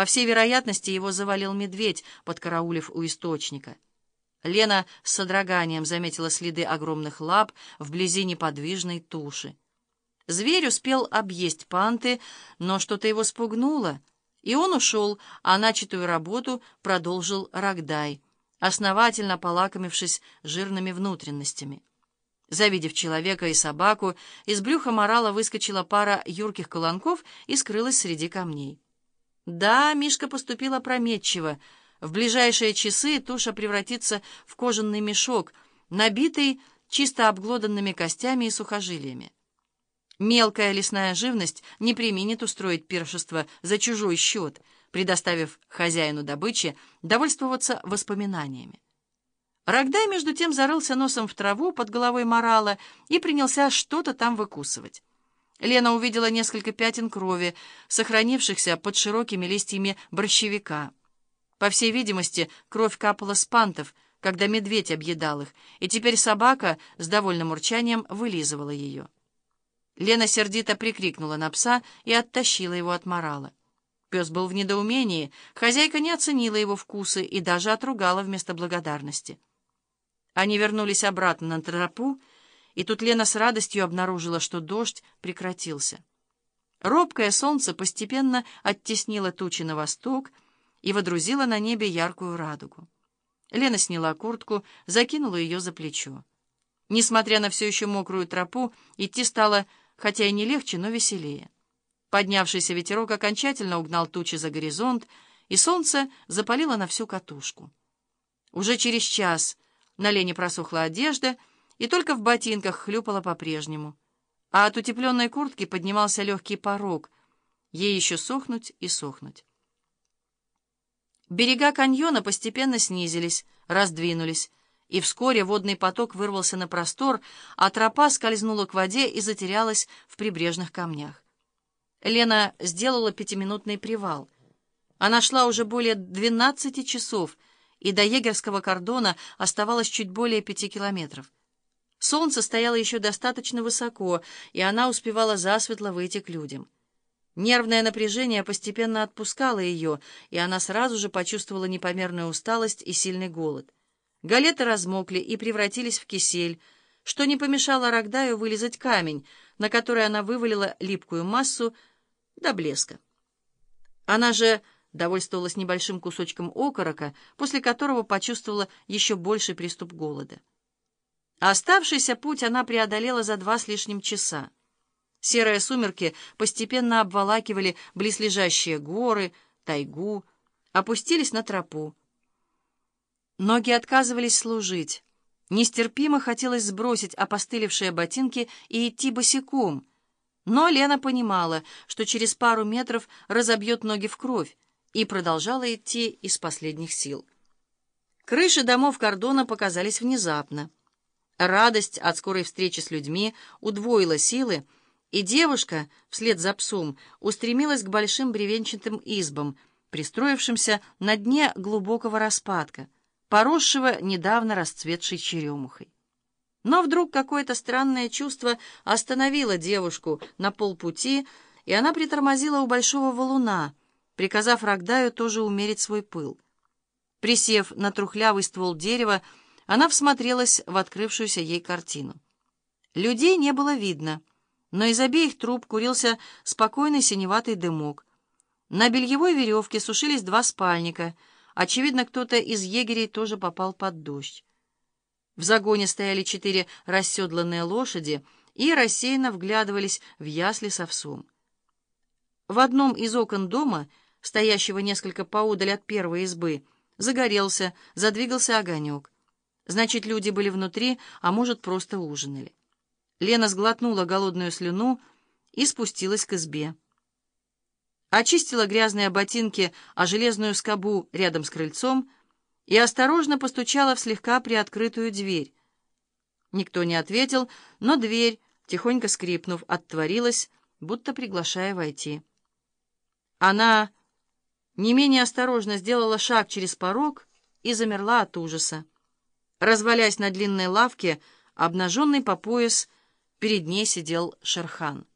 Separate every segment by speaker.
Speaker 1: По всей вероятности, его завалил медведь, подкараулив у источника. Лена с содроганием заметила следы огромных лап вблизи неподвижной туши. Зверь успел объесть панты, но что-то его спугнуло, и он ушел, а начатую работу продолжил Рогдай, основательно полакомившись жирными внутренностями. Завидев человека и собаку, из брюха морала выскочила пара юрких колонков и скрылась среди камней. Да, Мишка поступила опрометчиво. В ближайшие часы туша превратится в кожаный мешок, набитый чисто обглоданными костями и сухожилиями. Мелкая лесная живность не применит устроить пиршество за чужой счет, предоставив хозяину добычи довольствоваться воспоминаниями. Рогдай, между тем, зарылся носом в траву под головой морала и принялся что-то там выкусывать. Лена увидела несколько пятен крови, сохранившихся под широкими листьями борщевика. По всей видимости, кровь капала с пантов, когда медведь объедал их, и теперь собака с довольным урчанием вылизывала ее. Лена сердито прикрикнула на пса и оттащила его от морала. Пес был в недоумении, хозяйка не оценила его вкусы и даже отругала вместо благодарности. Они вернулись обратно на тропу, и тут Лена с радостью обнаружила, что дождь прекратился. Робкое солнце постепенно оттеснило тучи на восток и водрузило на небе яркую радугу. Лена сняла куртку, закинула ее за плечо. Несмотря на все еще мокрую тропу, идти стало, хотя и не легче, но веселее. Поднявшийся ветерок окончательно угнал тучи за горизонт, и солнце запалило на всю катушку. Уже через час на Лене просохла одежда — и только в ботинках хлюпала по-прежнему. А от утепленной куртки поднимался легкий порог. Ей еще сохнуть и сохнуть. Берега каньона постепенно снизились, раздвинулись, и вскоре водный поток вырвался на простор, а тропа скользнула к воде и затерялась в прибрежных камнях. Лена сделала пятиминутный привал. Она шла уже более двенадцати часов, и до егерского кордона оставалось чуть более пяти километров. Солнце стояло еще достаточно высоко, и она успевала засветло выйти к людям. Нервное напряжение постепенно отпускало ее, и она сразу же почувствовала непомерную усталость и сильный голод. Галеты размокли и превратились в кисель, что не помешало Рогдаю вылезать камень, на который она вывалила липкую массу до блеска. Она же довольствовалась небольшим кусочком окорока, после которого почувствовала еще больший приступ голода. Оставшийся путь она преодолела за два с лишним часа. Серые сумерки постепенно обволакивали близлежащие горы, тайгу, опустились на тропу. Ноги отказывались служить. Нестерпимо хотелось сбросить опостылевшие ботинки и идти босиком. Но Лена понимала, что через пару метров разобьет ноги в кровь, и продолжала идти из последних сил. Крыши домов кордона показались внезапно. Радость от скорой встречи с людьми удвоила силы, и девушка, вслед за псом, устремилась к большим бревенчатым избам, пристроившимся на дне глубокого распадка, поросшего недавно расцветшей черемухой. Но вдруг какое-то странное чувство остановило девушку на полпути, и она притормозила у большого валуна, приказав Рогдаю тоже умерить свой пыл. Присев на трухлявый ствол дерева, она всмотрелась в открывшуюся ей картину. Людей не было видно, но из обеих труб курился спокойный синеватый дымок. На бельевой веревке сушились два спальника. Очевидно, кто-то из егерей тоже попал под дождь. В загоне стояли четыре расседланные лошади и рассеянно вглядывались в ясли с овсом. В одном из окон дома, стоящего несколько поодаль от первой избы, загорелся, задвигался огонек. Значит, люди были внутри, а может, просто ужинали. Лена сглотнула голодную слюну и спустилась к избе. Очистила грязные ботинки о железную скобу рядом с крыльцом и осторожно постучала в слегка приоткрытую дверь. Никто не ответил, но дверь, тихонько скрипнув, оттворилась, будто приглашая войти. Она не менее осторожно сделала шаг через порог и замерла от ужаса. Развалясь на длинной лавке, обнаженный по пояс, перед ней сидел Шерхан.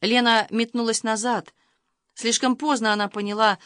Speaker 1: Лена метнулась назад, Слишком поздно она поняла,